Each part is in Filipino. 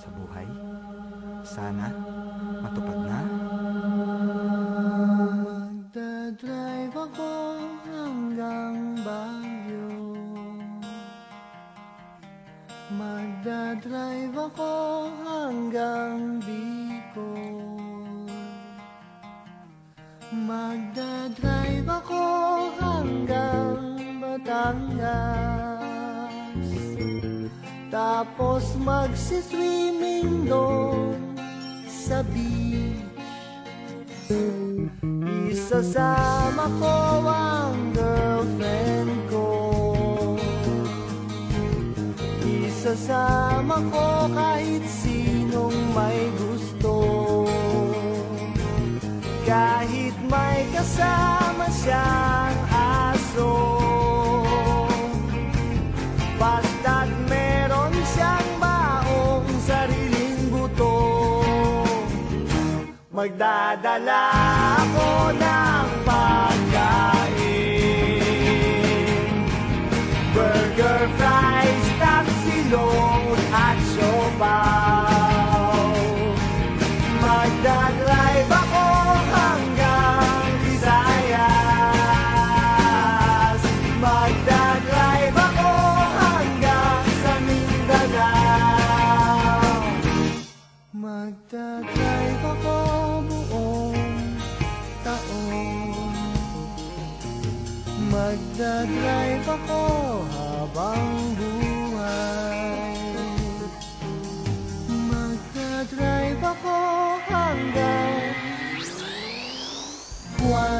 sa buhay. Sana matupad na. Magdadrive ako hanggang Baguio Magdadrive ako hanggang Bicol Magdadrive Tapos magsiswimming doon sa beach. Isasama ko ang girlfriend ko. Isasama ko kahit sinong may gusto. Kahit may kasama siyang Magdadala ako ng Magdadrive ako habang buhay. Magdadrive ako hanggang buwan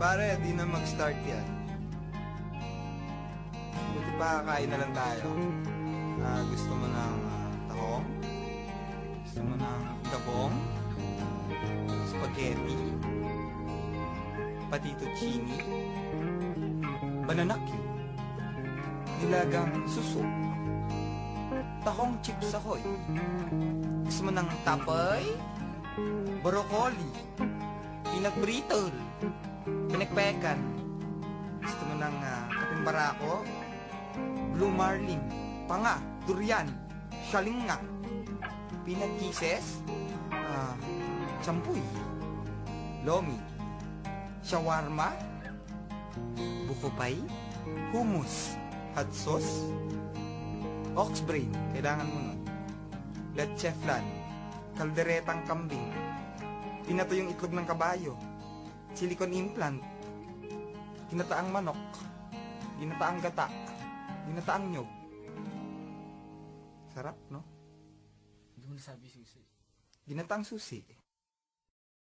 Pare, di na mag-start yan. Buti pa kakain na lang tayo. Ah, gusto mo ng ah, tahong? Gusto mo ng gabong? Spaghetti? Patituccini? Bananaki? Nilagang suso? Tahong chips ahoy? Gusto mo ng tapay? Broccoli? Peanut Pinagpekan? Gusto mo ng uh, kaping barako? Blue marlin? Panga? Durian? Shalinga? Peanut kisses? Ah, champuy? Lomi? Shawarma? Bukopay? Hummus? Hot sauce? Ox brain? Kailangan mo nun. Leche flan? Kalderetang kambing? Pinato yung itlog ng kabayo? Silicone implant? Ginataang manok? Ginataang gata? Ginataang nyog? Sarap, no? Hindi mo nasabi susi. Ginataang susi.